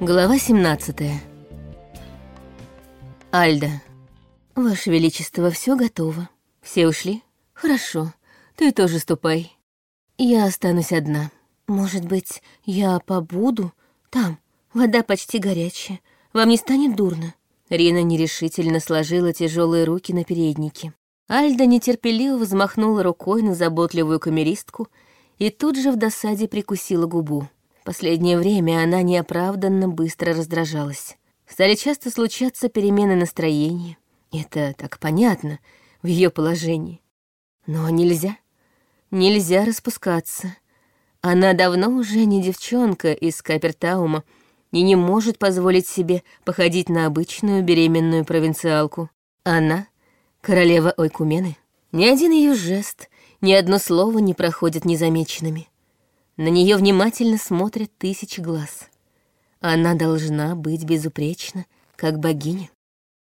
Глава 17 Альда. Ваше Величество, все готово. Все ушли? Хорошо. Ты тоже ступай. Я останусь одна. Может быть, я побуду? Там, вода почти горячая. Вам не станет дурно? Рина нерешительно сложила тяжелые руки на переднике. Альда нетерпеливо взмахнула рукой на заботливую камеристку и тут же в досаде прикусила губу. Последнее время она неоправданно быстро раздражалась. Стали часто случаться перемены настроения. Это так понятно в ее положении. Но нельзя. Нельзя распускаться. Она давно уже не девчонка из Капертаума и не может позволить себе походить на обычную беременную провинциалку. Она — королева Ойкумены. Ни один ее жест, ни одно слово не проходит незамеченными. На нее внимательно смотрят тысячи глаз. Она должна быть безупречна, как богиня.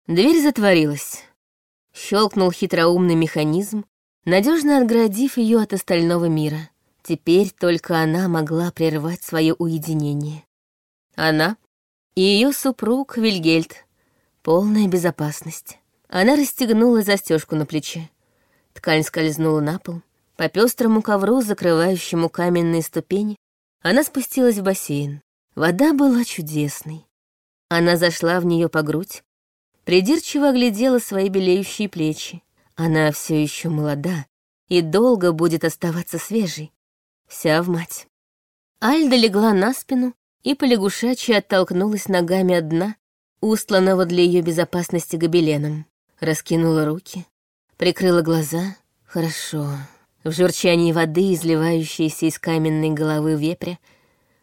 Дверь затворилась. Щелкнул хитроумный механизм, надежно отгородив ее от остального мира. Теперь только она могла прервать свое уединение. Она и ее супруг Вильгельд. Полная безопасность. Она расстегнула застежку на плече. Ткань скользнула на пол. По пестрому ковру, закрывающему каменные ступени, она спустилась в бассейн. Вода была чудесной. Она зашла в нее по грудь, придирчиво оглядела свои белеющие плечи. Она все еще молода и долго будет оставаться свежей. Вся в мать. Альда легла на спину и полягушачьи оттолкнулась ногами от дна, устланного для ее безопасности гобеленом. Раскинула руки, прикрыла глаза. Хорошо. В журчании воды, изливающейся из каменной головы вепря,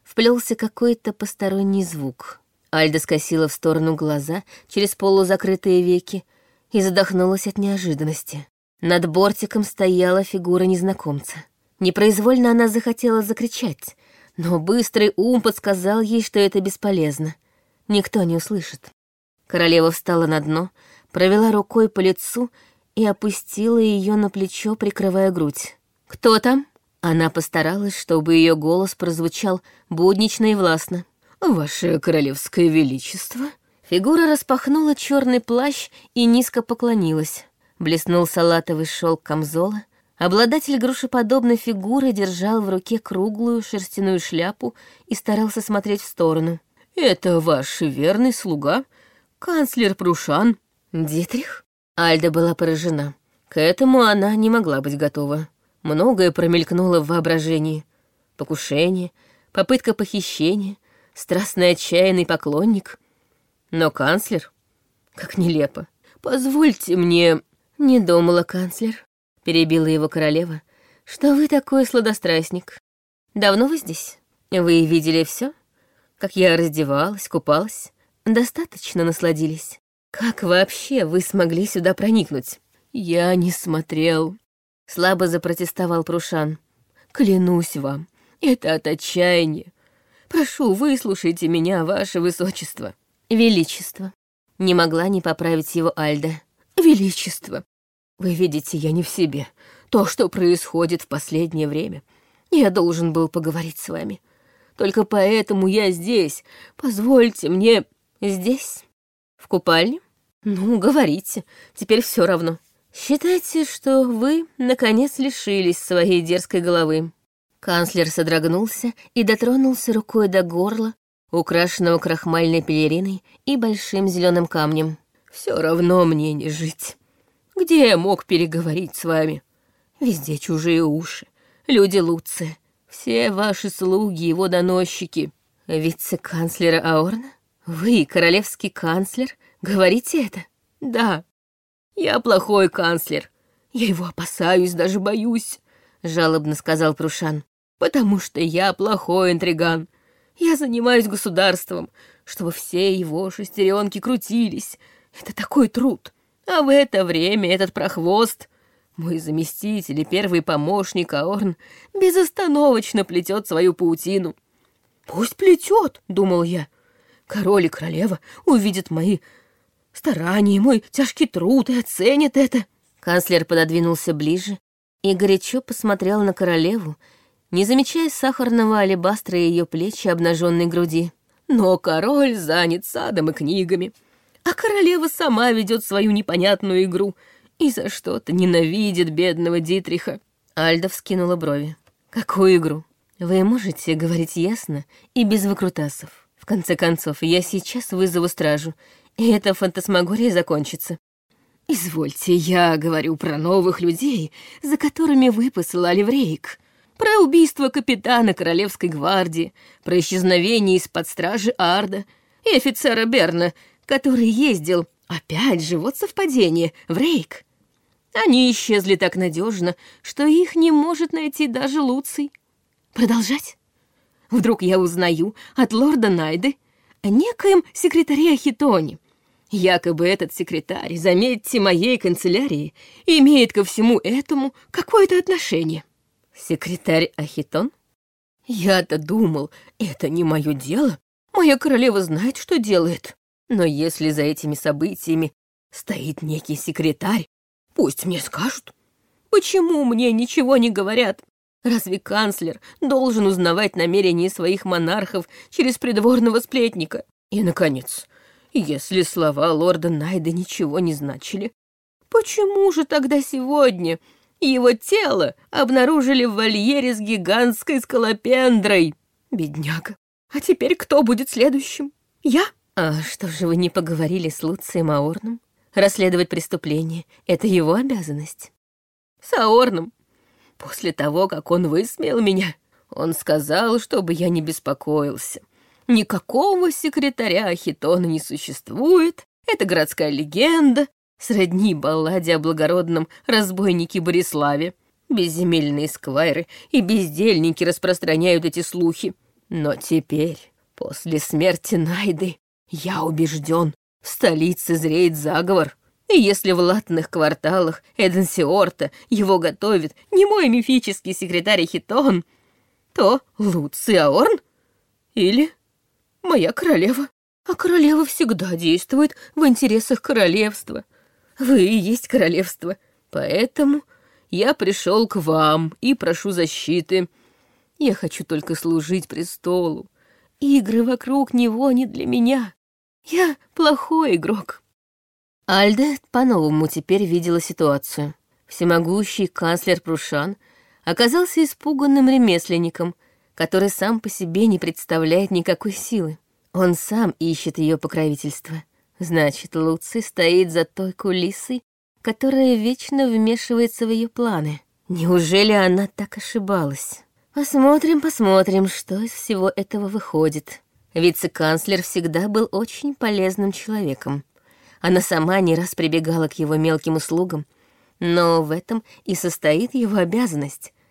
вплелся какой-то посторонний звук. Альда скосила в сторону глаза через полузакрытые веки и задохнулась от неожиданности. Над бортиком стояла фигура незнакомца. Непроизвольно она захотела закричать, но быстрый ум подсказал ей, что это бесполезно. Никто не услышит. Королева встала на дно, провела рукой по лицу и опустила ее на плечо, прикрывая грудь. «Кто там?» Она постаралась, чтобы ее голос прозвучал буднично и властно. «Ваше королевское величество!» Фигура распахнула черный плащ и низко поклонилась. Блеснул салатовый шелк камзола. Обладатель грушеподобной фигуры держал в руке круглую шерстяную шляпу и старался смотреть в сторону. «Это ваш верный слуга, канцлер Прушан». «Дитрих?» Альда была поражена. К этому она не могла быть готова. Многое промелькнуло в воображении. Покушение, попытка похищения, страстный отчаянный поклонник. Но канцлер? Как нелепо. «Позвольте мне...» «Не думала, канцлер», — перебила его королева, «что вы такой сладострастник. Давно вы здесь? Вы видели все? Как я раздевалась, купалась? Достаточно насладились?» Как вообще вы смогли сюда проникнуть? Я не смотрел. Слабо запротестовал Прушан. Клянусь вам, это от отчаяния. Прошу, выслушайте меня, ваше высочество. Величество. Не могла не поправить его Альда. Величество. Вы видите, я не в себе. То, что происходит в последнее время. Я должен был поговорить с вами. Только поэтому я здесь. Позвольте мне... Здесь? В купальне? Ну, говорите, теперь все равно. Считайте, что вы, наконец, лишились своей дерзкой головы. Канцлер содрогнулся и дотронулся рукой до горла, украшенного крахмальной пелериной и большим зеленым камнем. Все равно мне не жить. Где я мог переговорить с вами? Везде чужие уши, люди Луция, все ваши слуги, его доносчики. Вице-канцлера Аорна? Вы, королевский канцлер, Говорите это? Да. Я плохой канцлер. Я его опасаюсь, даже боюсь, жалобно сказал Прушан. Потому что я плохой интриган. Я занимаюсь государством, чтобы все его шестеренки крутились. Это такой труд. А в это время этот прохвост, мой заместитель и первый помощник Аорн, безостановочно плетет свою паутину. «Пусть плетет», — думал я. «Король и королева увидят мои старание, мой тяжкий труд и оценит это». Канцлер пододвинулся ближе и горячо посмотрел на королеву, не замечая сахарного алебастра ее плеч и обнаженной груди. но король занят садом и книгами, а королева сама ведет свою непонятную игру и за что-то ненавидит бедного Дитриха. Альда вскинула брови. Какую игру? Вы можете говорить ясно и без выкрутасов. В конце концов, я сейчас вызову стражу, и эта фантасмагория закончится. Извольте, я говорю про новых людей, за которыми вы посылали в рейк. Про убийство капитана Королевской гвардии, про исчезновение из-под стражи Арда и офицера Берна, который ездил, опять же, вот совпадение, в рейк. Они исчезли так надежно, что их не может найти даже Луций. Продолжать? Вдруг я узнаю от лорда Найды о некоем секретаре Ахитоне. Якобы этот секретарь, заметьте, моей канцелярии, имеет ко всему этому какое-то отношение. Секретарь Ахитон? Я-то думал, это не мое дело. Моя королева знает, что делает. Но если за этими событиями стоит некий секретарь, пусть мне скажут. Почему мне ничего не говорят? Разве канцлер должен узнавать намерения своих монархов через придворного сплетника? И, наконец, если слова лорда Найда ничего не значили, почему же тогда сегодня его тело обнаружили в вольере с гигантской скалопендрой? Бедняга. А теперь кто будет следующим? Я? А что же вы не поговорили с Луцием Аорном? Расследовать преступление — это его обязанность. С Аорном После того, как он высмеял меня, он сказал, чтобы я не беспокоился. Никакого секретаря Хитона не существует, это городская легенда, сродни балладе о благородном разбойнике Бориславе. Безземельные сквайры и бездельники распространяют эти слухи. Но теперь, после смерти Найды, я убежден, в столице зреет заговор. И если в латных кварталах Эденсиорта его готовит не мой мифический секретарь Хитон, то Луциаорн или моя королева. А королева всегда действует в интересах королевства. Вы и есть королевство, поэтому я пришел к вам и прошу защиты. Я хочу только служить престолу. Игры вокруг него не для меня. Я плохой игрок. Альда по-новому теперь видела ситуацию. Всемогущий канцлер Прушан оказался испуганным ремесленником, который сам по себе не представляет никакой силы. Он сам ищет ее покровительство. Значит, Луций стоит за той кулисой, которая вечно вмешивается в ее планы. Неужели она так ошибалась? Посмотрим, посмотрим, что из всего этого выходит. Вице-канцлер всегда был очень полезным человеком. Она сама не раз прибегала к его мелким услугам, но в этом и состоит его обязанность —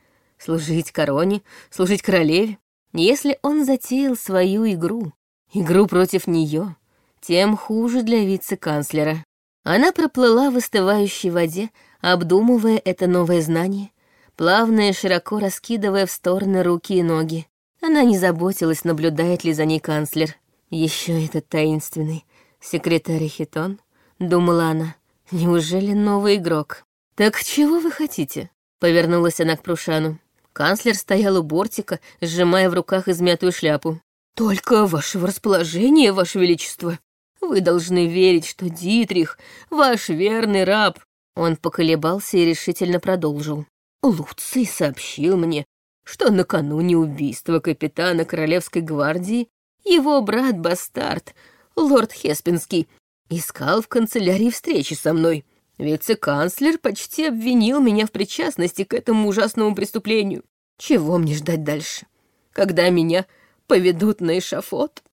служить короне, служить королеве. Если он затеял свою игру, игру против нее, тем хуже для вице-канцлера. Она проплыла в остывающей воде, обдумывая это новое знание, плавно и широко раскидывая в стороны руки и ноги. Она не заботилась, наблюдает ли за ней канцлер. Еще этот таинственный секретарь Хитон думала она. Неужели новый игрок? Так чего вы хотите? Повернулась она к Прушану. Канцлер стоял у бортика, сжимая в руках измятую шляпу. «Только вашего расположения, ваше величество. Вы должны верить, что Дитрих — ваш верный раб». Он поколебался и решительно продолжил. «Луций сообщил мне, что накануне убийства капитана Королевской гвардии его брат-бастард, лорд Хеспинский, Искал в канцелярии встречи со мной. Вице-канцлер почти обвинил меня в причастности к этому ужасному преступлению. Чего мне ждать дальше? Когда меня поведут на эшафот?»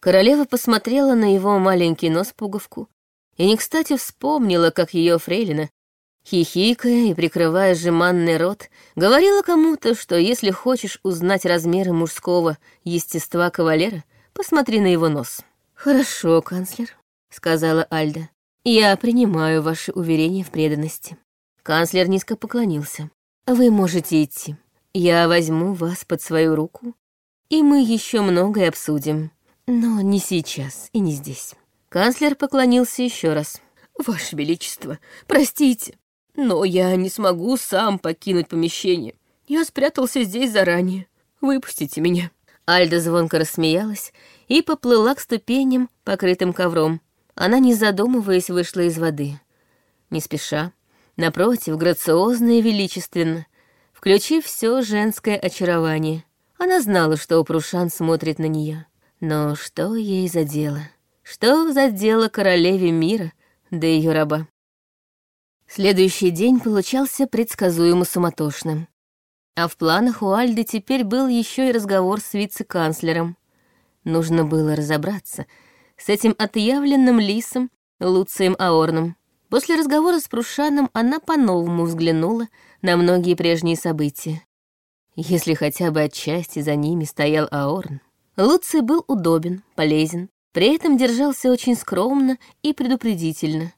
Королева посмотрела на его маленький нос пуговку и не кстати вспомнила, как ее фрейлина, хихикая и прикрывая жеманный рот, говорила кому-то, что если хочешь узнать размеры мужского естества кавалера, посмотри на его нос. «Хорошо, канцлер», — сказала Альда. «Я принимаю ваши уверения в преданности». Канцлер низко поклонился. «Вы можете идти. Я возьму вас под свою руку, и мы еще многое обсудим. Но не сейчас и не здесь». Канцлер поклонился еще раз. «Ваше Величество, простите, но я не смогу сам покинуть помещение. Я спрятался здесь заранее. Выпустите меня». Альда звонко рассмеялась и поплыла к ступеням, покрытым ковром. Она, не задумываясь, вышла из воды. Не спеша, напротив, грациозно и величественно, включив все женское очарование. Она знала, что Прушан смотрит на нее. Но что ей за дело? Что за дело королеве мира, да ее раба? Следующий день получался предсказуемо суматошным. А в планах у Альды теперь был еще и разговор с вице-канцлером. Нужно было разобраться с этим отъявленным лисом Луцием Аорном. После разговора с Прушаном она по-новому взглянула на многие прежние события. Если хотя бы отчасти за ними стоял Аорн. Луций был удобен, полезен, при этом держался очень скромно и предупредительно.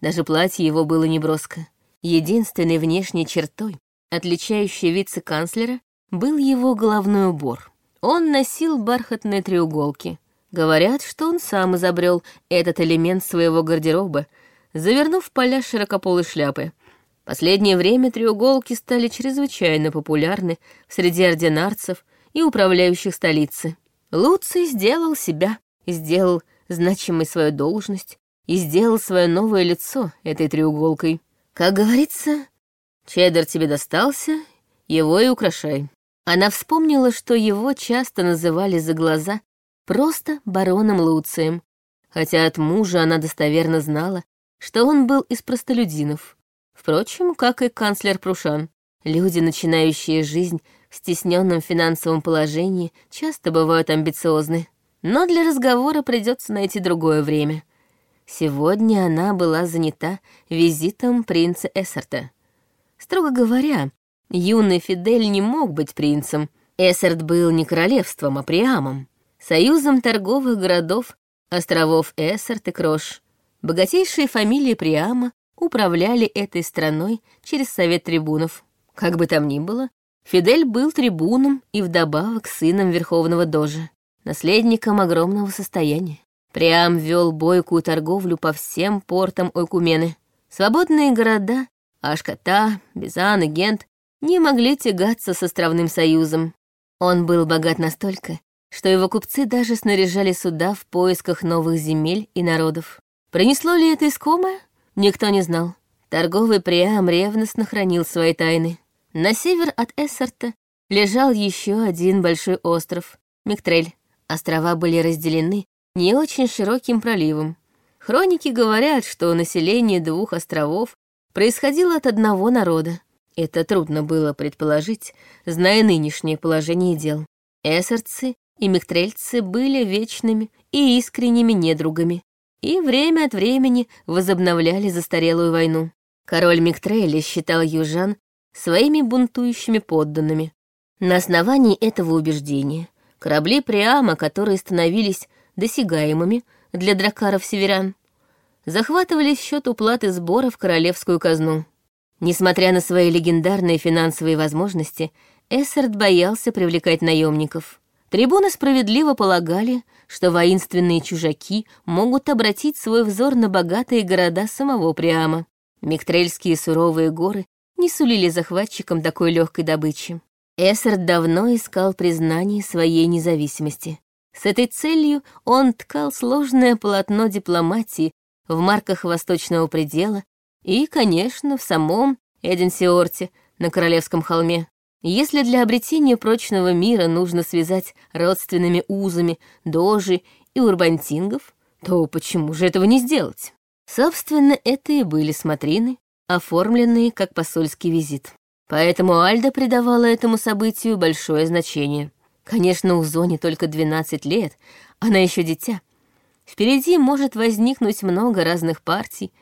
Даже платье его было неброско. Единственной внешней чертой, отличающей вице-канцлера, был его головной убор. Он носил бархатные треуголки. Говорят, что он сам изобрел этот элемент своего гардероба, завернув поля широкополой шляпы. Последнее время треуголки стали чрезвычайно популярны среди ординарцев и управляющих столицы. Луций сделал себя, сделал значимой свою должность, и сделал свое новое лицо этой треуголкой. Как говорится, чеддер тебе достался, его и украшай. Она вспомнила, что его часто называли за глаза просто бароном Луцием, хотя от мужа она достоверно знала, что он был из простолюдинов. Впрочем, как и канцлер Прушан. Люди, начинающие жизнь в стесненном финансовом положении, часто бывают амбициозны. Но для разговора придется найти другое время — Сегодня она была занята визитом принца Эссерта. Строго говоря, юный Фидель не мог быть принцем. Эссерт был не королевством, а приамом, союзом торговых городов, островов Эссерт и Крош. Богатейшие фамилии Приама управляли этой страной через совет трибунов. Как бы там ни было, Фидель был трибуном и вдобавок сыном верховного дожа, наследником огромного состояния. Прям вел бойкую торговлю по всем портам Ойкумены. Свободные города Ашката, Бизан и Гент не могли тягаться с островным союзом. Он был богат настолько, что его купцы даже снаряжали суда в поисках новых земель и народов. Принесло ли это искомое? Никто не знал. Торговый Приам ревностно хранил свои тайны. На север от Эссарта лежал еще один большой остров — Миктрель. Острова были разделены не очень широким проливом. Хроники говорят, что население двух островов происходило от одного народа. Это трудно было предположить, зная нынешнее положение дел. Эссерцы и мехтрельцы были вечными и искренними недругами, и время от времени возобновляли застарелую войну. Король Миктрейли считал южан своими бунтующими подданными. На основании этого убеждения корабли Приама, которые становились досягаемыми для дракаров-северян, захватывали счет уплаты сбора в королевскую казну. Несмотря на свои легендарные финансовые возможности, Эссерт боялся привлекать наемников. Трибуны справедливо полагали, что воинственные чужаки могут обратить свой взор на богатые города самого Приама. Миктрельские суровые горы не сулили захватчикам такой легкой добычи. Эссерт давно искал признание своей независимости. С этой целью он ткал сложное полотно дипломатии в марках Восточного предела и, конечно, в самом Эдинсиорте на Королевском холме. Если для обретения прочного мира нужно связать родственными узами дожи и урбантингов, то почему же этого не сделать? Собственно, это и были смотрины, оформленные как посольский визит. Поэтому Альда придавала этому событию большое значение. Конечно, у Зоне только 12 лет, она еще дитя. Впереди может возникнуть много разных партий,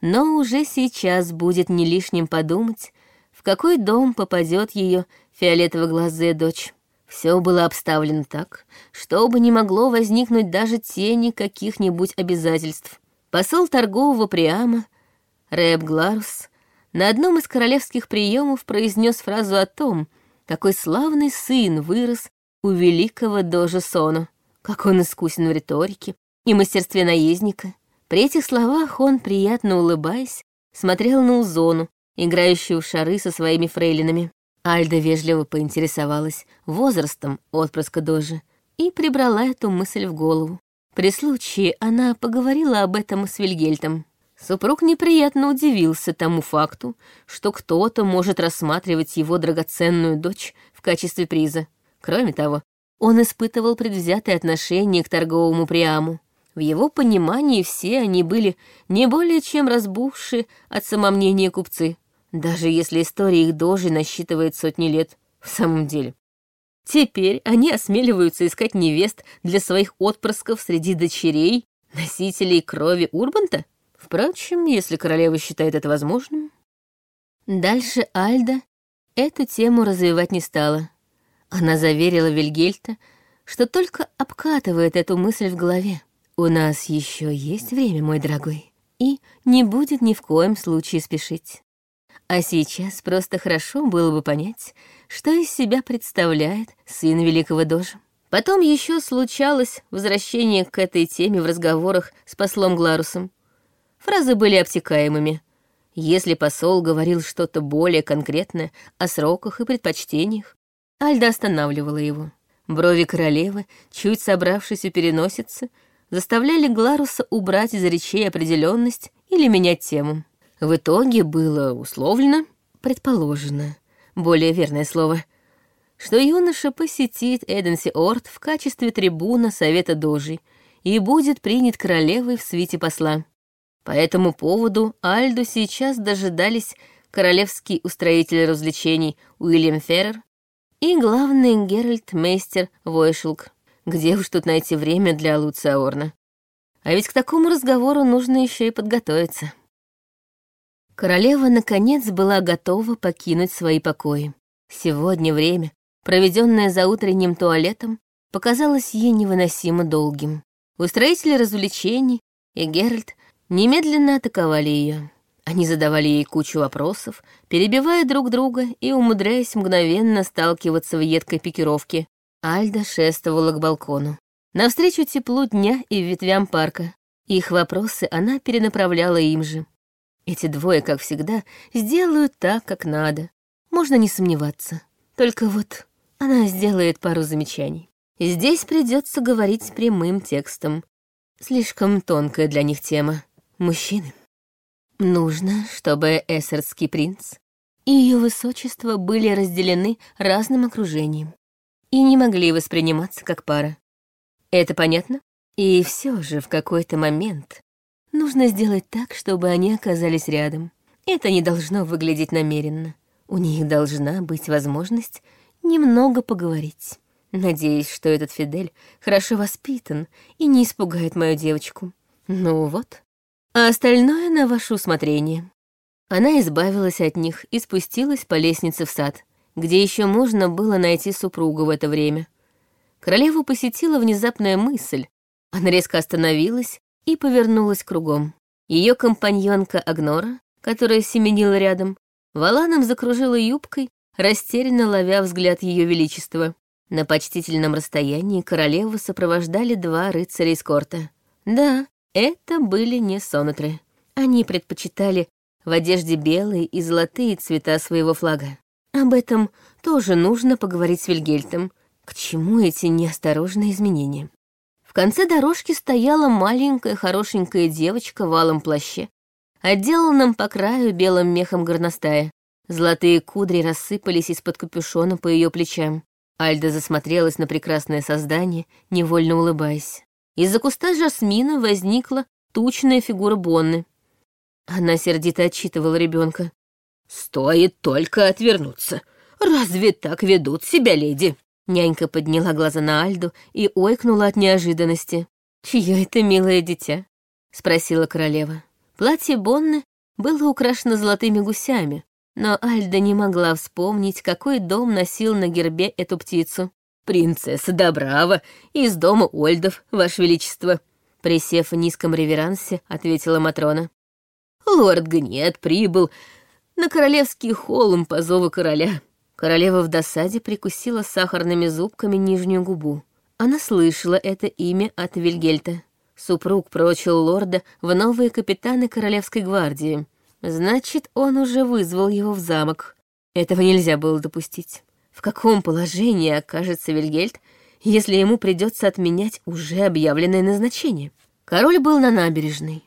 но уже сейчас будет не лишним подумать, в какой дом попадет ее фиолетово-глазая дочь. Все было обставлено так, чтобы не могло возникнуть даже тени каких-нибудь обязательств. Посол торгового Приама, Рэб Гларус, на одном из королевских приемов произнес фразу о том, какой славный сын вырос у великого Дожа Сону. Как он искусен в риторике и мастерстве наездника. При этих словах он, приятно улыбаясь, смотрел на Узону, играющую в шары со своими фрейлинами. Альда вежливо поинтересовалась возрастом отпрыска Дожи, и прибрала эту мысль в голову. При случае она поговорила об этом с Вильгельтом. Супруг неприятно удивился тому факту, что кто-то может рассматривать его драгоценную дочь в качестве приза. Кроме того, он испытывал предвзятое отношение к торговому приаму. В его понимании все они были не более чем разбухшие от самомнения купцы, даже если история их дожи насчитывает сотни лет. В самом деле. Теперь они осмеливаются искать невест для своих отпрысков среди дочерей, носителей крови Урбанта? Впрочем, если королева считает это возможным... Дальше Альда эту тему развивать не стала. Она заверила Вильгельта, что только обкатывает эту мысль в голове. «У нас еще есть время, мой дорогой, и не будет ни в коем случае спешить. А сейчас просто хорошо было бы понять, что из себя представляет сын великого дожа. Потом еще случалось возвращение к этой теме в разговорах с послом Гларусом. Фразы были обтекаемыми. Если посол говорил что-то более конкретное о сроках и предпочтениях, Альда останавливала его. Брови королевы, чуть собравшись у переносицы, заставляли Гларуса убрать из речей определенность или менять тему. В итоге было условлено, предположено, более верное слово, что юноша посетит Эденси Орт в качестве трибуна Совета Дожи и будет принят королевой в свите посла. По этому поводу Альду сейчас дожидались королевский устроитель развлечений Уильям Феррер и главный Геральт Мейстер Войшелк. Где уж тут найти время для Луция Орна? А ведь к такому разговору нужно еще и подготовиться. Королева, наконец, была готова покинуть свои покои. Сегодня время, проведенное за утренним туалетом, показалось ей невыносимо долгим. Устроители развлечений и Геральт немедленно атаковали ее. Они задавали ей кучу вопросов, перебивая друг друга и умудряясь мгновенно сталкиваться в едкой пикировке. Альда шествовала к балкону. Навстречу теплу дня и ветвям парка. Их вопросы она перенаправляла им же. Эти двое, как всегда, сделают так, как надо. Можно не сомневаться. Только вот она сделает пару замечаний. Здесь придется говорить прямым текстом. Слишком тонкая для них тема. Мужчины. Нужно, чтобы эссерский принц и ее высочество были разделены разным окружением и не могли восприниматься как пара. Это понятно? И все же в какой-то момент нужно сделать так, чтобы они оказались рядом. Это не должно выглядеть намеренно. У них должна быть возможность немного поговорить. Надеюсь, что этот Фидель хорошо воспитан и не испугает мою девочку. Ну вот, а остальное на ваше усмотрение». Она избавилась от них и спустилась по лестнице в сад, где еще можно было найти супругу в это время. Королеву посетила внезапная мысль. Она резко остановилась и повернулась кругом. Ее компаньонка Агнора, которая семенила рядом, валаном закружила юбкой, растерянно ловя взгляд Ее Величества. На почтительном расстоянии королеву сопровождали два рыцаря эскорта. Да, это были не сонатры. Они предпочитали в одежде белые и золотые цвета своего флага. Об этом тоже нужно поговорить с Вильгельтом. К чему эти неосторожные изменения? В конце дорожки стояла маленькая хорошенькая девочка в алом плаще, отделанном по краю белым мехом горностая. Золотые кудри рассыпались из-под капюшона по ее плечам. Альда засмотрелась на прекрасное создание, невольно улыбаясь. Из-за куста жасмина возникла тучная фигура Бонны. Она сердито отчитывала ребенка. «Стоит только отвернуться. Разве так ведут себя леди?» Нянька подняла глаза на Альду и ойкнула от неожиданности. «Чье это милое дитя?» — спросила королева. Платье Бонны было украшено золотыми гусями, но Альда не могла вспомнить, какой дом носил на гербе эту птицу. «Принцесса Добрава из дома Ольдов, Ваше Величество», присев в низком реверансе, ответила Матрона. «Лорд Гнет прибыл на королевский холм по зову короля». Королева в досаде прикусила сахарными зубками нижнюю губу. Она слышала это имя от Вильгельта. Супруг прочил лорда в новые капитаны Королевской гвардии. Значит, он уже вызвал его в замок. Этого нельзя было допустить. В каком положении окажется Вильгельт, если ему придется отменять уже объявленное назначение? Король был на набережной.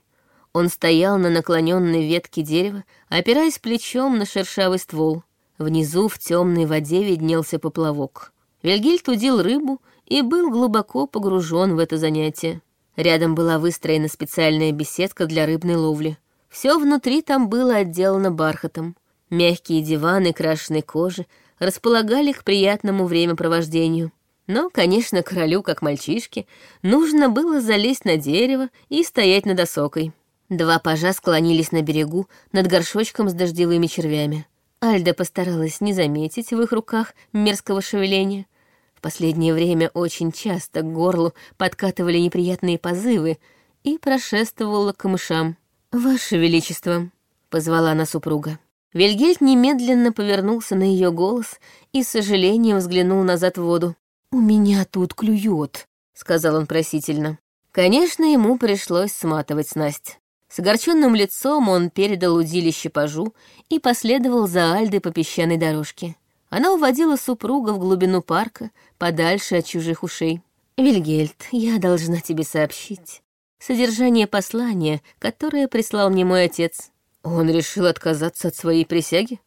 Он стоял на наклоненной ветке дерева, опираясь плечом на шершавый ствол. Внизу в темной воде виднелся поплавок. Вильгельд удил рыбу и был глубоко погружен в это занятие. Рядом была выстроена специальная беседка для рыбной ловли. Все внутри там было отделано бархатом. Мягкие диваны крашеной кожи располагали к приятному времяпровождению. Но, конечно, королю, как мальчишке, нужно было залезть на дерево и стоять над осокой. Два пажа склонились на берегу над горшочком с дождевыми червями. Альда постаралась не заметить в их руках мерзкого шевеления. В последнее время очень часто к горлу подкатывали неприятные позывы и прошествовала к мышам. «Ваше Величество», — позвала она супруга. Вильгельд немедленно повернулся на ее голос и с сожалением взглянул назад в воду. «У меня тут клюет», — сказал он просительно. Конечно, ему пришлось сматывать снасть. С огорченным лицом он передал удилище пажу и последовал за Альдой по песчаной дорожке. Она уводила супруга в глубину парка, подальше от чужих ушей. «Вильгельд, я должна тебе сообщить. Содержание послания, которое прислал мне мой отец. Он решил отказаться от своей присяги?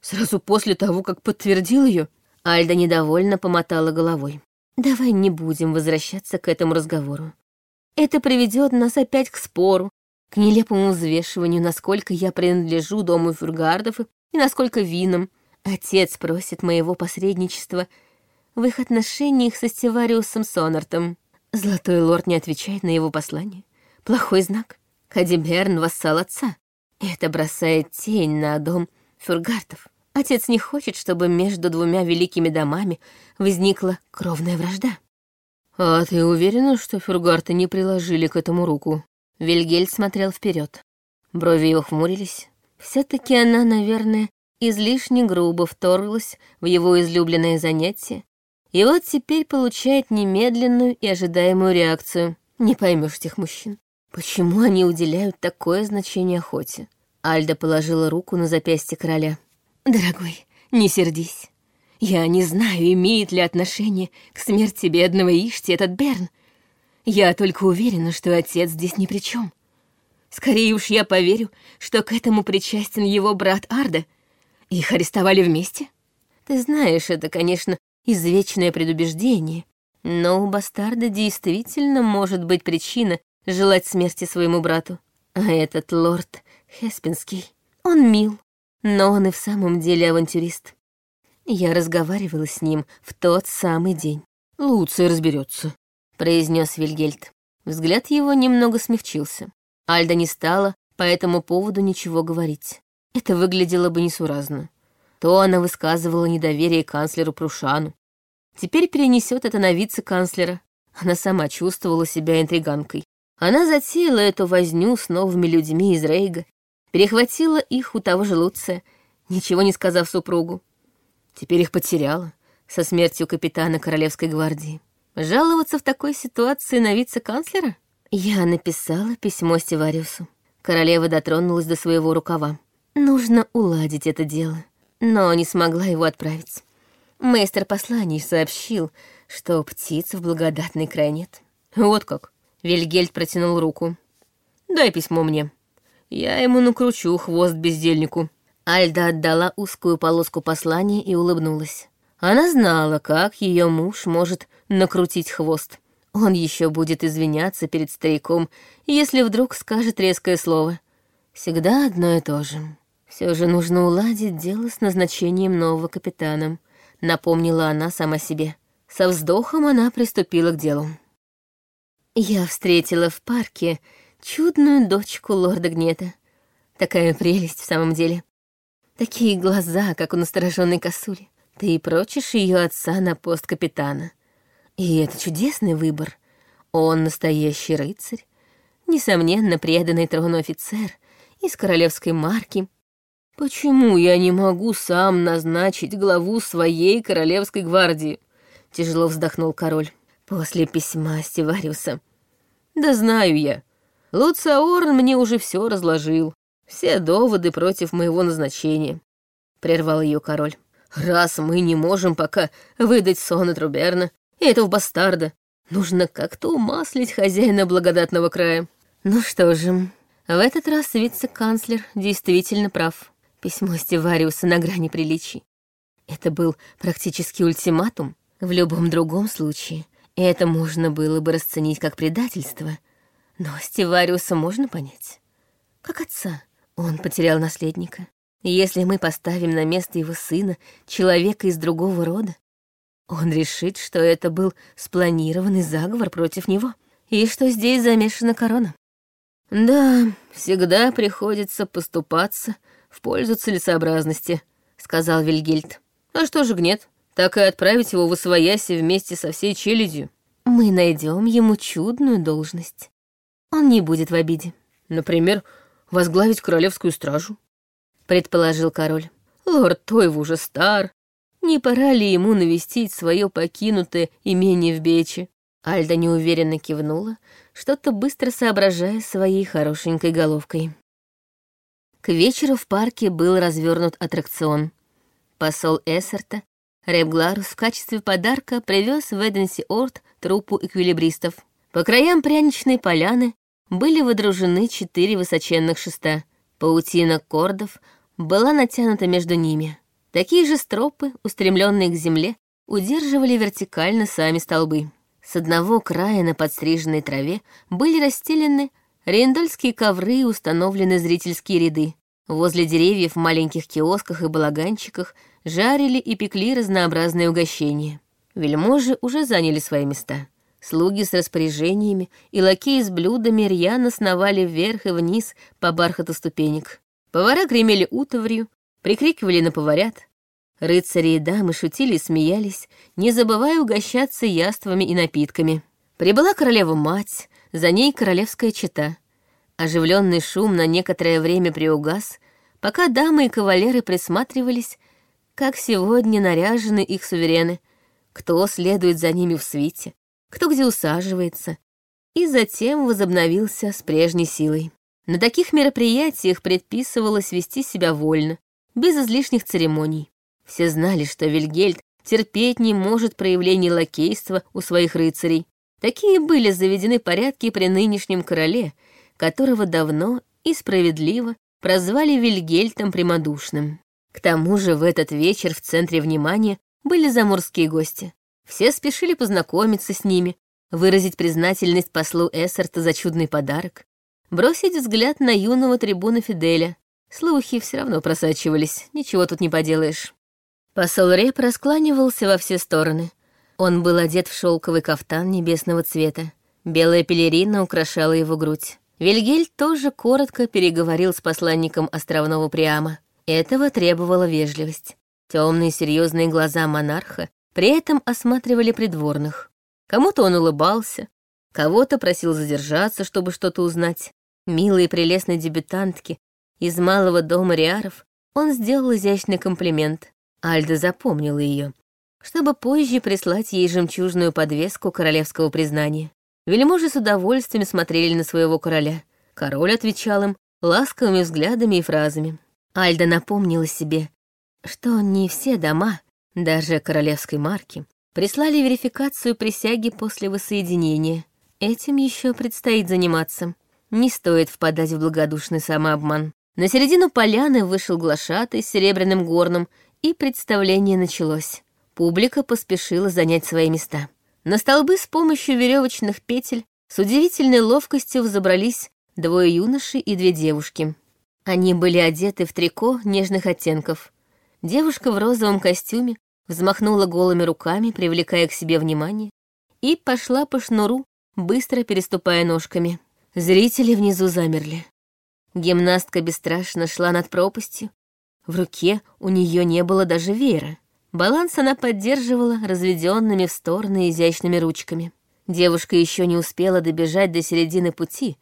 Сразу после того, как подтвердил ее? Альда недовольно помотала головой. Давай не будем возвращаться к этому разговору. Это приведет нас опять к спору, к нелепому взвешиванию, насколько я принадлежу дому Фюргардов и насколько винам. Отец просит моего посредничества в их отношениях со Стивариусом Сонартом. Золотой лорд не отвечает на его послание. Плохой знак. Кадиберн — вассал отца. Это бросает тень на дом Фюргартов. Отец не хочет, чтобы между двумя великими домами возникла кровная вражда. «А ты уверена, что Фюргарты не приложили к этому руку?» Вильгельд смотрел вперед. Брови его хмурились. все таки она, наверное, излишне грубо вторглась в его излюбленное занятие, и вот теперь получает немедленную и ожидаемую реакцию. Не поймешь тех мужчин. Почему они уделяют такое значение охоте? Альда положила руку на запястье короля. «Дорогой, не сердись. Я не знаю, имеет ли отношение к смерти бедного Ишти этот Берн, я только уверена, что отец здесь ни при чем. Скорее уж я поверю, что к этому причастен его брат Арда. Их арестовали вместе. Ты знаешь, это, конечно, извечное предубеждение, но у бастарда действительно может быть причина желать смерти своему брату. А этот лорд Хеспинский, он мил, но он и в самом деле авантюрист. Я разговаривала с ним в тот самый день. Луций разберется, произнес Вильгельд. Взгляд его немного смягчился. Альда не стала по этому поводу ничего говорить. Это выглядело бы несуразно. То она высказывала недоверие канцлеру Прушану. Теперь перенесет это на вице-канцлера. Она сама чувствовала себя интриганкой. Она затеяла эту возню с новыми людьми из Рейга, перехватила их у того же Луция, ничего не сказав супругу. Теперь их потеряла со смертью капитана Королевской гвардии. Жаловаться в такой ситуации на вице-канцлера? Я написала письмо Стивариусу. Королева дотронулась до своего рукава. Нужно уладить это дело. Но не смогла его отправить. Мейстер посланий сообщил, что птиц в благодатный край нет. Вот как. Вильгельд протянул руку. «Дай письмо мне. Я ему накручу хвост бездельнику». Альда отдала узкую полоску послания и улыбнулась. Она знала, как ее муж может накрутить хвост. Он еще будет извиняться перед стариком, если вдруг скажет резкое слово. Всегда одно и то же. Все же нужно уладить дело с назначением нового капитана, напомнила она сама себе. Со вздохом она приступила к делу. Я встретила в парке чудную дочку лорда Гнета. Такая прелесть в самом деле. Такие глаза, как у настороженной косули. Ты прочишь ее отца на пост капитана. И это чудесный выбор. Он настоящий рыцарь, несомненно, преданный трону офицер из королевской марки. Почему я не могу сам назначить главу своей королевской гвардии? Тяжело вздохнул король. После письма Стивариуса. Да знаю я. Луциаорн мне уже все разложил. Все доводы против моего назначения. Прервал ее король. Раз мы не можем пока выдать Сона Труберна, и этого бастарда. Нужно как-то умаслить хозяина благодатного края. Ну что же, в этот раз вице-канцлер действительно прав. Письмо Стивариуса на грани приличий. Это был практически ультиматум. В любом другом случае это можно было бы расценить как предательство. Но Стивариуса можно понять. Как отца. Он потерял наследника. Если мы поставим на место его сына человека из другого рода, он решит, что это был спланированный заговор против него, и что здесь замешана корона. «Да, всегда приходится поступаться в пользу целесообразности», — сказал Вильгельд. «А что же гнет? Так и отправить его в освояси вместе со всей челядью». «Мы найдем ему чудную должность. Он не будет в обиде». «Например, возглавить королевскую стражу», — предположил король. «Лорд Тойв уже стар. Не пора ли ему навестить свое покинутое имение в Бече?» Альда неуверенно кивнула, что-то быстро соображая своей хорошенькой головкой. К вечеру в парке был развернут аттракцион. Посол Эссерта, Репгларус в качестве подарка привез в Эденси-Орд труппу эквилибристов. По краям пряничной поляны были водружены четыре высоченных шеста. Паутина кордов была натянута между ними. Такие же стропы, устремленные к земле, удерживали вертикально сами столбы. С одного края на подстриженной траве были расстелены рендольские ковры и установлены зрительские ряды. Возле деревьев в маленьких киосках и балаганчиках жарили и пекли разнообразные угощения. Вельможи уже заняли свои места. Слуги с распоряжениями и лакеи с блюдами рьяно сновали вверх и вниз по бархату ступенек. Повара гремели утоварью, прикрикивали на поварят. Рыцари и дамы шутили и смеялись, не забывая угощаться яствами и напитками. Прибыла королева-мать, за ней королевская чета. Оживленный шум на некоторое время приугас, пока дамы и кавалеры присматривались, как сегодня наряжены их суверены, кто следует за ними в свите, кто где усаживается, и затем возобновился с прежней силой. На таких мероприятиях предписывалось вести себя вольно, без излишних церемоний. Все знали, что Вильгельд терпеть не может проявлений лакейства у своих рыцарей. Такие были заведены порядки при нынешнем короле, которого давно и справедливо прозвали Вильгельтом Прямодушным. К тому же в этот вечер в центре внимания были заморские гости. Все спешили познакомиться с ними, выразить признательность послу Эссерта за чудный подарок, бросить взгляд на юного трибуна Фиделя. Слухи все равно просачивались, ничего тут не поделаешь. Посол Реп раскланивался во все стороны. Он был одет в шелковый кафтан небесного цвета. Белая пелерина украшала его грудь. Вильгель тоже коротко переговорил с посланником островного Приама. Этого требовала вежливость. Темные серьезные глаза монарха при этом осматривали придворных. Кому-то он улыбался, кого-то просил задержаться, чтобы что-то узнать. Милой и прелестной дебютантке из малого дома Риаров он сделал изящный комплимент. Альда запомнила ее, чтобы позже прислать ей жемчужную подвеску королевского признания. Вельможи с удовольствием смотрели на своего короля. Король отвечал им ласковыми взглядами и фразами. Альда напомнила себе, что не все дома даже королевской марки, прислали верификацию присяги после воссоединения. Этим еще предстоит заниматься. Не стоит впадать в благодушный самообман. На середину поляны вышел глашатый с серебряным горном, и представление началось. Публика поспешила занять свои места. На столбы с помощью веревочных петель с удивительной ловкостью взобрались двое юношей и две девушки. Они были одеты в трико нежных оттенков. Девушка в розовом костюме взмахнула голыми руками, привлекая к себе внимание, и пошла по шнуру, быстро переступая ножками. Зрители внизу замерли. Гимнастка бесстрашно шла над пропастью. В руке у нее не было даже веера. Баланс она поддерживала разведенными в стороны изящными ручками. Девушка еще не успела добежать до середины пути,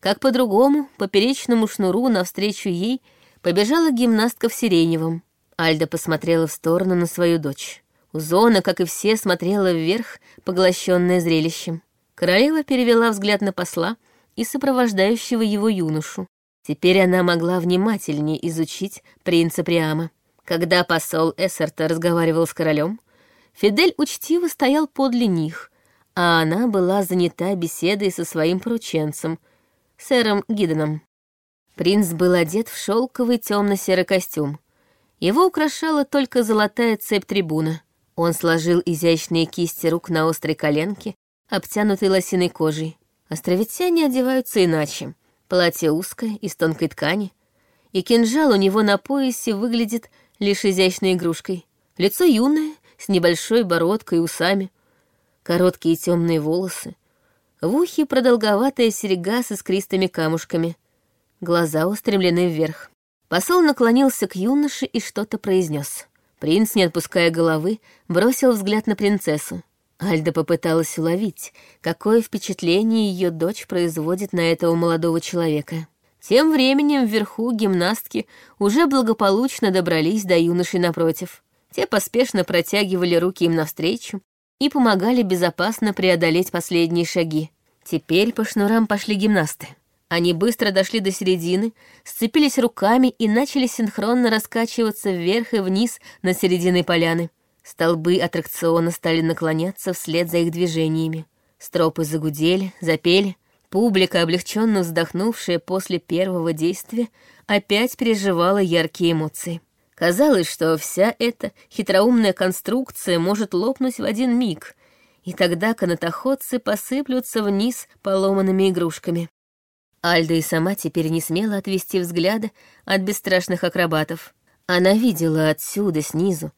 как по другому, поперечному шнуру навстречу ей побежала гимнастка в сиреневом. Альда посмотрела в сторону на свою дочь. Узона, как и все, смотрела вверх, поглощенная зрелищем. Королева перевела взгляд на посла и сопровождающего его юношу. Теперь она могла внимательнее изучить принца Приама. Когда посол Эссерта разговаривал с королем, Фидель учтиво стоял подле них, а она была занята беседой со своим порученцем, сэром Гиденом. Принц был одет в шелковый темно-серый костюм. Его украшала только золотая цепь трибуна. Он сложил изящные кисти рук на острой коленке, обтянутой лосиной кожей. Островитяне одеваются иначе. Платье узкое, из тонкой ткани. И кинжал у него на поясе выглядит лишь изящной игрушкой. Лицо юное, с небольшой бородкой и усами. Короткие темные волосы. В ухе продолговатая серега с искристыми камушками. Глаза устремлены вверх. Посол наклонился к юноше и что-то произнес. Принц, не отпуская головы, бросил взгляд на принцессу. Альда попыталась уловить, какое впечатление ее дочь производит на этого молодого человека. Тем временем вверху гимнастки уже благополучно добрались до юноши напротив. Те поспешно протягивали руки им навстречу и помогали безопасно преодолеть последние шаги. Теперь по шнурам пошли гимнасты. Они быстро дошли до середины, сцепились руками и начали синхронно раскачиваться вверх и вниз на серединой поляны. Столбы аттракциона стали наклоняться вслед за их движениями. Стропы загудели, запели. Публика, облегченно вздохнувшая после первого действия, опять переживала яркие эмоции. Казалось, что вся эта хитроумная конструкция может лопнуть в один миг, и тогда канатоходцы посыплются вниз поломанными игрушками. Альда и сама теперь не смела отвести взгляда от бесстрашных акробатов. Она видела отсюда, снизу,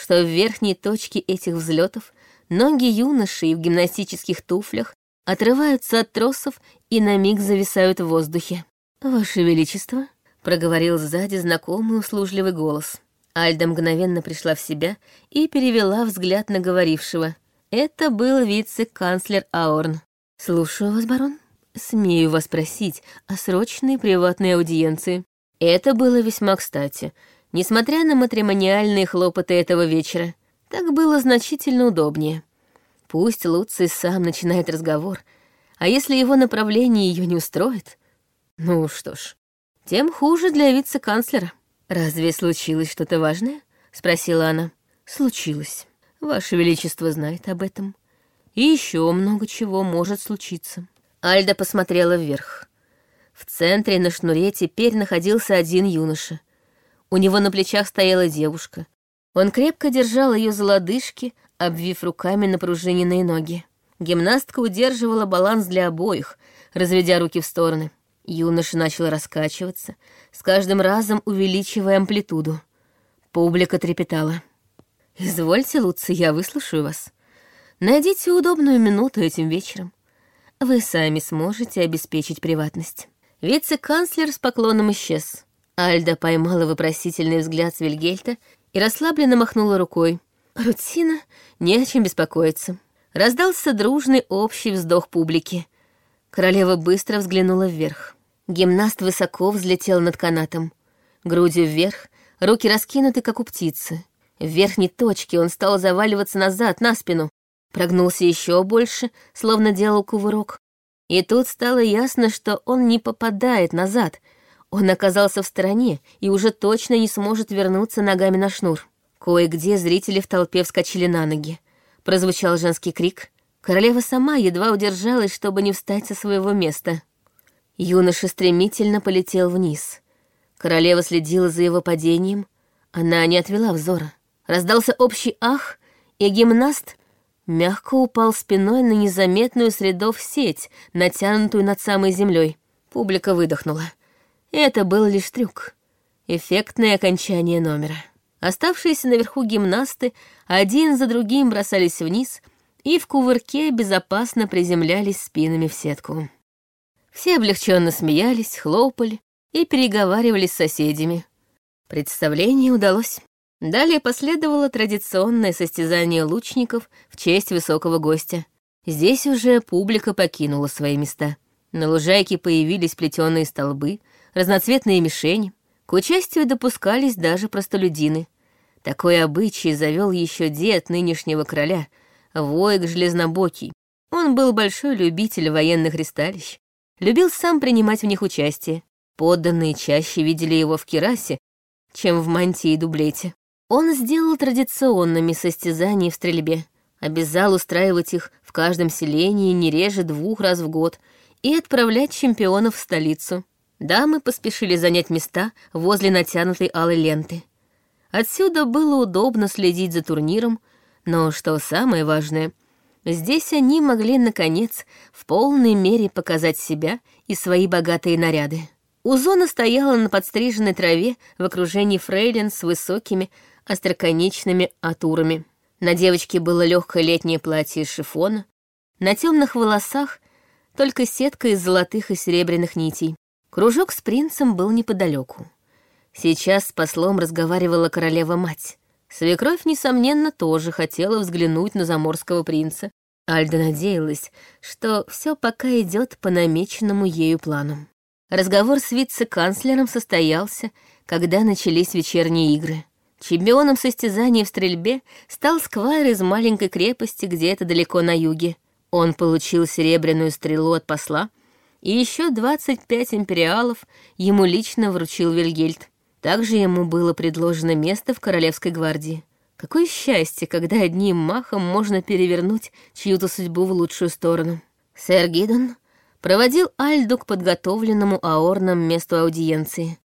что в верхней точке этих взлетов ноги юноши в гимнастических туфлях отрываются от тросов и на миг зависают в воздухе. «Ваше Величество», — проговорил сзади знакомый услужливый голос. Альда мгновенно пришла в себя и перевела взгляд на говорившего. Это был вице-канцлер Аорн. «Слушаю вас, барон». «Смею вас просить о срочной приватной аудиенции». Это было весьма кстати, несмотря на матримониальные хлопоты этого вечера. Так было значительно удобнее. Пусть Луций сам начинает разговор, а если его направление ее не устроит, ну что ж, тем хуже для вице-канцлера. «Разве случилось что-то важное?» — спросила она. «Случилось. Ваше Величество знает об этом. И еще много чего может случиться». Альда посмотрела вверх. В центре на шнуре теперь находился один юноша. У него на плечах стояла девушка. Он крепко держал ее за лодыжки, обвив руками напружиненные ноги. Гимнастка удерживала баланс для обоих, разведя руки в стороны. Юноша начал раскачиваться, с каждым разом увеличивая амплитуду. Публика трепетала. «Извольте, Луци, я выслушаю вас. Найдите удобную минуту этим вечером вы сами сможете обеспечить приватность». Вице-канцлер с поклоном исчез. Альда поймала вопросительный взгляд Свильгельта и расслабленно махнула рукой. Рутина, не о чем беспокоиться. Раздался дружный общий вздох публики. Королева быстро взглянула вверх. Гимнаст высоко взлетел над канатом. Грудью вверх, руки раскинуты, как у птицы. В верхней точке он стал заваливаться назад, на спину, Прогнулся еще больше, словно делал кувырок. И тут стало ясно, что он не попадает назад. Он оказался в стороне и уже точно не сможет вернуться ногами на шнур. Кое-где зрители в толпе вскочили на ноги. Прозвучал женский крик. Королева сама едва удержалась, чтобы не встать со своего места. Юноша стремительно полетел вниз. Королева следила за его падением. Она не отвела взора. Раздался общий ах, и гимнаст мягко упал спиной на незаметную с рядов сеть, натянутую над самой землей. Публика выдохнула. Это был лишь трюк. Эффектное окончание номера. Оставшиеся наверху гимнасты один за другим бросались вниз и в кувырке безопасно приземлялись спинами в сетку. Все облегченно смеялись, хлопали и переговаривались с соседями. Представление удалось. Далее последовало традиционное состязание лучников в честь высокого гостя. Здесь уже публика покинула свои места. На лужайке появились плетеные столбы, разноцветные мишени. К участию допускались даже простолюдины. Такой обычай завел еще дед нынешнего короля, Воик Железнобокий. Он был большой любитель военных ристалищ, любил сам принимать в них участие. Подданные чаще видели его в керасе, чем в мантии и дублете. Он сделал традиционными состязания в стрельбе, обязал устраивать их в каждом селении не реже двух раз в год и отправлять чемпионов в столицу. Дамы поспешили занять места возле натянутой алой ленты. Отсюда было удобно следить за турниром, но, что самое важное, здесь они могли, наконец, в полной мере показать себя и свои богатые наряды. Узона стояла на подстриженной траве в окружении фрейлин с высокими остроконечными атурами. На девочке было легкое летнее платье из шифона, на темных волосах только сетка из золотых и серебряных нитей. Кружок с принцем был неподалеку. Сейчас с послом разговаривала королева-мать. Свекровь, несомненно, тоже хотела взглянуть на заморского принца. Альда надеялась, что все пока идет по намеченному ею плану. Разговор с вице-канцлером состоялся, когда начались вечерние игры. Чемпионом состязаний в стрельбе стал сквайр из маленькой крепости где-то далеко на юге. Он получил серебряную стрелу от посла, и еще 25 империалов ему лично вручил Вильгельд. Также ему было предложено место в Королевской гвардии. Какое счастье, когда одним махом можно перевернуть чью-то судьбу в лучшую сторону. Сэр Гидон проводил Альду к подготовленному аорном месту аудиенции.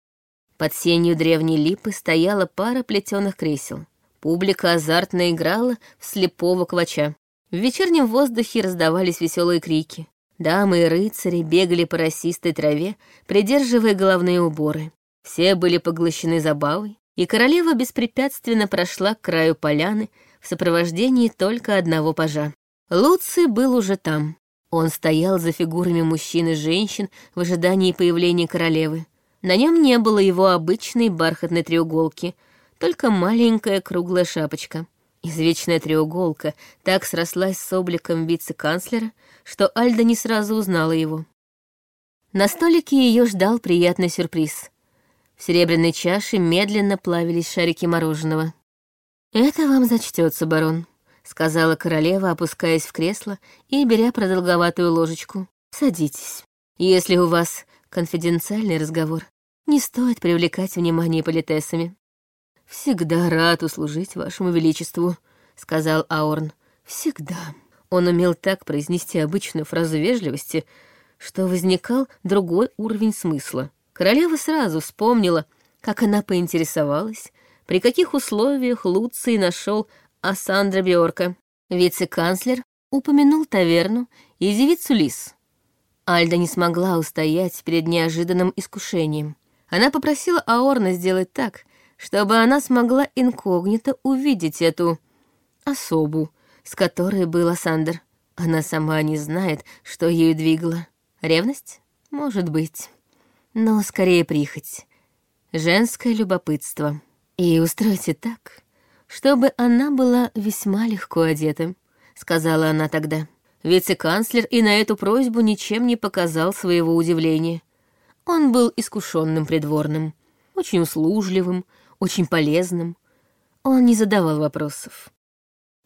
Под сенью древней липы стояла пара плетеных кресел. Публика азартно играла в слепого квача. В вечернем воздухе раздавались веселые крики. Дамы и рыцари бегали по росистой траве, придерживая головные уборы. Все были поглощены забавой, и королева беспрепятственно прошла к краю поляны в сопровождении только одного пажа. Луций был уже там. Он стоял за фигурами мужчин и женщин в ожидании появления королевы. На нем не было его обычной бархатной треуголки, только маленькая круглая шапочка. Извечная треуголка так срослась с обликом вице-канцлера, что Альда не сразу узнала его. На столике ее ждал приятный сюрприз. В серебряной чаше медленно плавились шарики мороженого. «Это вам зачтется, барон», — сказала королева, опускаясь в кресло и беря продолговатую ложечку. «Садитесь. Если у вас конфиденциальный разговор, не стоит привлекать внимание политесами». «Всегда рад услужить вашему величеству», — сказал Аорн. «Всегда». Он умел так произнести обычную фразу вежливости, что возникал другой уровень смысла. Королева сразу вспомнила, как она поинтересовалась, при каких условиях Луций нашел Асандра Бьорка. Вице-канцлер упомянул таверну и девицу Лис. Альда не смогла устоять перед неожиданным искушением. Она попросила Аорна сделать так, чтобы она смогла инкогнито увидеть эту особу, с которой был Асандр. Она сама не знает, что ею двигало. Ревность? Может быть. Но скорее прихоть. Женское любопытство. И устройте так, чтобы она была весьма легко одета, сказала она тогда. Вице-канцлер и на эту просьбу ничем не показал своего удивления. Он был искушенным придворным, очень услужливым, очень полезным. Он не задавал вопросов.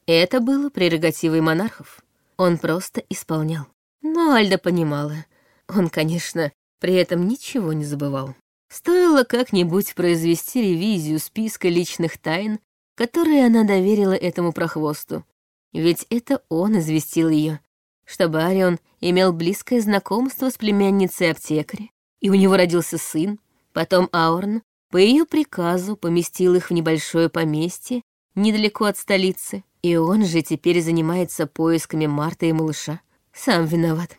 Это было прерогативой монархов. Он просто исполнял. Но Альда понимала. Он, конечно, при этом ничего не забывал. Стоило как-нибудь произвести ревизию списка личных тайн, которые она доверила этому прохвосту. Ведь это он известил ее, что Барион имел близкое знакомство с племянницей аптекаря, и у него родился сын. Потом Аурн по ее приказу поместил их в небольшое поместье недалеко от столицы, и он же теперь занимается поисками Марта и малыша. Сам виноват.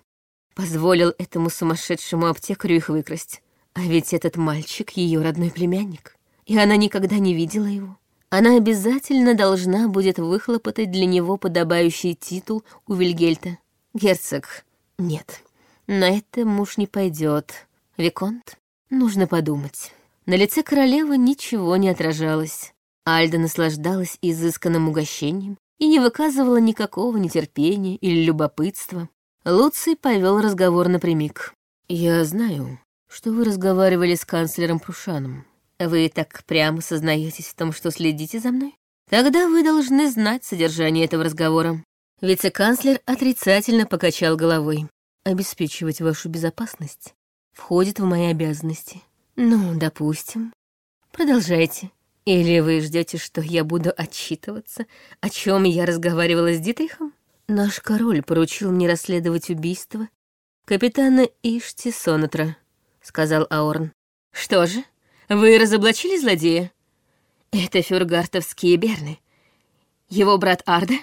Позволил этому сумасшедшему аптекарю их выкрасть. А ведь этот мальчик — ее родной племянник. И она никогда не видела его. Она обязательно должна будет выхлопотать для него подобающий титул у Вильгельта. Герцог. Нет, на это муж не пойдет. Виконт, нужно подумать. На лице королевы ничего не отражалось. Альда наслаждалась изысканным угощением и не выказывала никакого нетерпения или любопытства. Луций повел разговор напрямик. «Я знаю, что вы разговаривали с канцлером Прушаном. Вы так прямо сознаетесь в том, что следите за мной? Тогда вы должны знать содержание этого разговора». Вице-канцлер отрицательно покачал головой. «Обеспечивать вашу безопасность входит в мои обязанности. «Ну, допустим. Продолжайте. Или вы ждете, что я буду отчитываться, о чем я разговаривала с Дитрихом? Наш король поручил мне расследовать убийство капитана Ишти Сонатра, сказал Аорн. Что же, вы разоблачили злодея? Это фюргартовские берны. Его брат Арда?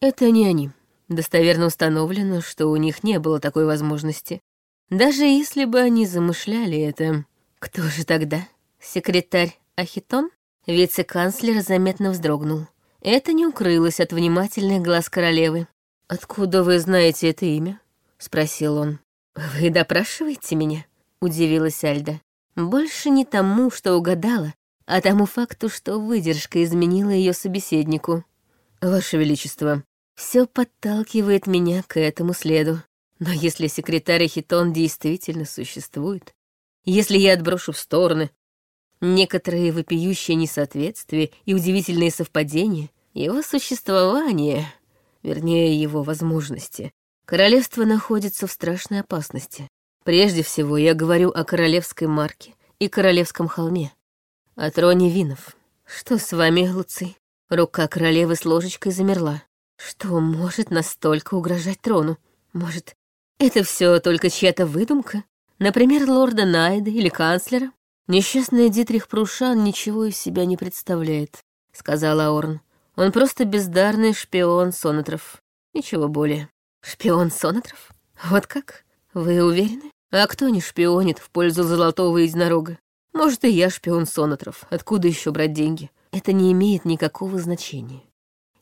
Это не они. Достоверно установлено, что у них не было такой возможности. Даже если бы они замышляли это, кто же тогда? Секретарь Ахитон? Вице-канцлер заметно вздрогнул. Это не укрылось от внимательных глаз королевы. «Откуда вы знаете это имя?» — спросил он. «Вы допрашиваете меня?» — удивилась Альда. «Больше не тому, что угадала, а тому факту, что выдержка изменила ее собеседнику. Ваше Величество, все подталкивает меня к этому следу. Но если секретарь Хитон действительно существует, если я отброшу в стороны некоторые вопиющие несоответствия и удивительные совпадения, его существование, вернее, его возможности, королевство находится в страшной опасности. Прежде всего, я говорю о королевской марке и королевском холме, о троне винов. Что с вами, Луций? Рука королевы с ложечкой замерла. Что может настолько угрожать трону? Может, это все только чья-то выдумка? Например, лорда Найда или канцлера? Несчастный Дитрих Прушан ничего из себя не представляет, сказала Аорн. Он просто бездарный шпион Сонатров. Ничего более. Шпион Сонатров? Вот как? Вы уверены? А кто не шпионит в пользу золотого единорога? Может, и я шпион Сонатров. Откуда еще брать деньги? Это не имеет никакого значения.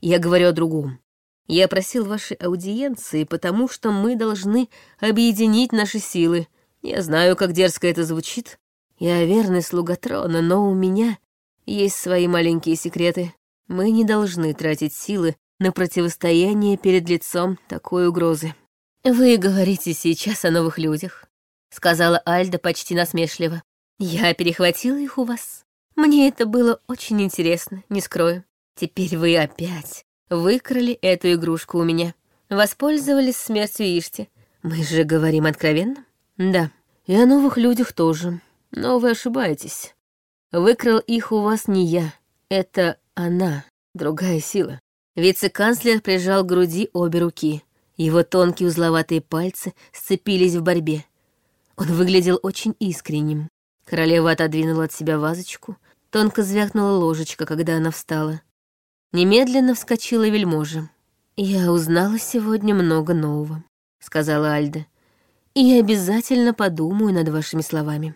Я говорю о другом. Я просил вашей аудиенции, потому что мы должны объединить наши силы. Я знаю, как дерзко это звучит. Я верный слуга трона, но у меня есть свои маленькие секреты. Мы не должны тратить силы на противостояние перед лицом такой угрозы. «Вы говорите сейчас о новых людях», — сказала Альда почти насмешливо. «Я перехватила их у вас. Мне это было очень интересно, не скрою. Теперь вы опять выкрали эту игрушку у меня. Воспользовались смертью Ишти. Мы же говорим откровенно? Да. И о новых людях тоже. Но вы ошибаетесь. Выкрал их у вас не я. Это она, другая сила. Вице-канцлер прижал к груди обе руки. Его тонкие узловатые пальцы сцепились в борьбе. Он выглядел очень искренним. Королева отодвинула от себя вазочку, тонко звякнула ложечка, когда она встала. Немедленно вскочила вельможа. «Я узнала сегодня много нового», — сказала Альда. «И я обязательно подумаю над вашими словами».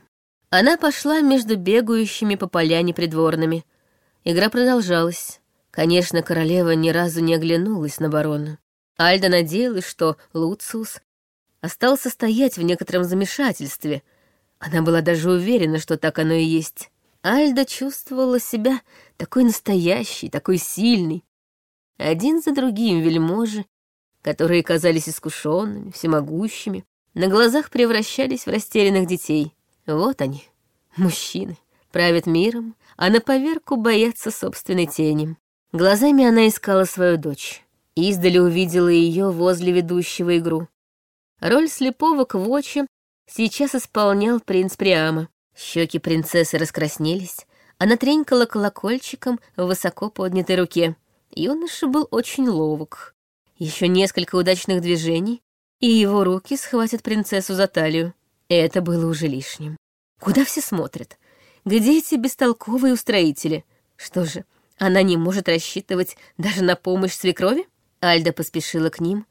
Она пошла между бегающими по поляне придворными. Игра продолжалась. Конечно, королева ни разу не оглянулась на барона. Альда надеялась, что Луциус остался стоять в некотором замешательстве. Она была даже уверена, что так оно и есть. Альда чувствовала себя такой настоящей, такой сильной. Один за другим вельможи, которые казались искушенными, всемогущими, на глазах превращались в растерянных детей. Вот они, мужчины, правят миром, а на поверку боятся собственной тени. Глазами она искала свою дочь. Издали увидела ее возле ведущего игру. Роль слепого Квочи сейчас исполнял принц Приама. Щеки принцессы раскраснелись, она тренькала колокольчиком в высоко поднятой руке. Юноша был очень ловок. Еще несколько удачных движений, и его руки схватят принцессу за талию. Это было уже лишним. Куда все смотрят? Где эти бестолковые устроители? Что же, она не может рассчитывать даже на помощь свекрови? Альда поспешила к ним,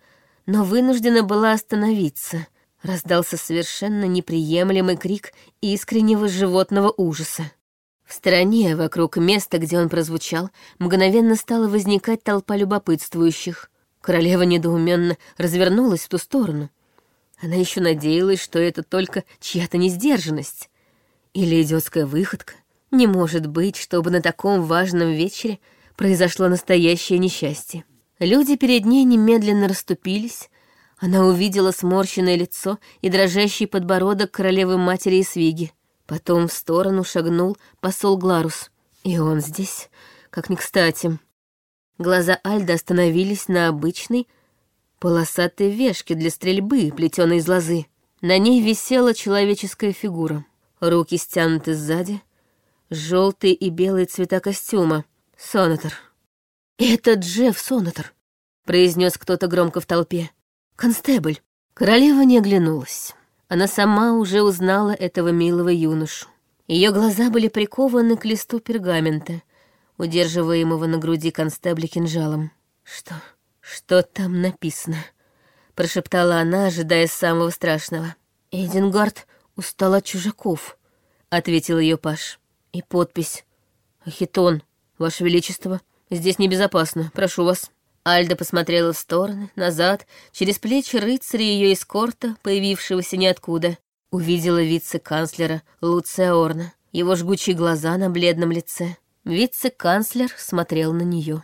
но вынуждена была остановиться — раздался совершенно неприемлемый крик искреннего животного ужаса. В стороне, вокруг места, где он прозвучал, мгновенно стала возникать толпа любопытствующих. Королева недоуменно развернулась в ту сторону. Она еще надеялась, что это только чья-то несдержанность. Или идиотская выходка. Не может быть, чтобы на таком важном вечере произошло настоящее несчастье. Люди перед ней немедленно расступились, она увидела сморщенное лицо и дрожащий подбородок королевы-матери Исвиги. Потом в сторону шагнул посол Гларус. И он здесь, как ни кстати. Глаза Альда остановились на обычной полосатой вешке для стрельбы, плетеной из лозы. На ней висела человеческая фигура. Руки стянуты сзади, желтый и белый цвета костюма. Сонатор. «Это Джефф Сонатор», — произнес кто-то громко в толпе. «Констебль». Королева не оглянулась. Она сама уже узнала этого милого юношу. Ее глаза были прикованы к листу пергамента, удерживаемого на груди констебля кинжалом. «Что? Что там написано?» — прошептала она, ожидая самого страшного. «Эдингард устал от чужаков», — ответил ее Паш. «И подпись. Ахитон, Ваше Величество, здесь небезопасно, прошу вас». Альда посмотрела в стороны, назад, через плечи рыцаря ее эскорта, появившегося ниоткуда. Увидела вице-канцлера Луция Орна, его жгучие глаза на бледном лице. Вице-канцлер смотрел на нее.